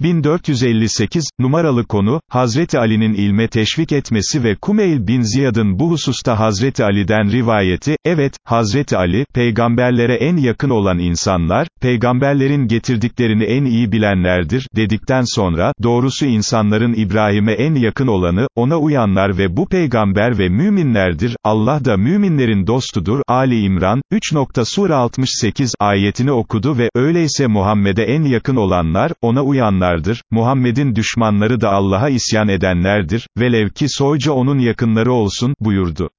1458, numaralı konu, Hazreti Ali'nin ilme teşvik etmesi ve Kumeyl bin Ziyad'ın bu hususta Hazreti Ali'den rivayeti, evet, Hazreti Ali, peygamberlere en yakın olan insanlar, peygamberlerin getirdiklerini en iyi bilenlerdir, dedikten sonra, doğrusu insanların İbrahim'e en yakın olanı, ona uyanlar ve bu peygamber ve müminlerdir, Allah da müminlerin dostudur, Ali İmran, 3. Sur 68 ayetini okudu ve, öyleyse Muhammed'e en yakın olanlar, ona uyanlar, olanlardır, Muhammed'in düşmanları da Allah'a isyan edenlerdir, velev ki soyca onun yakınları olsun, buyurdu.